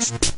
you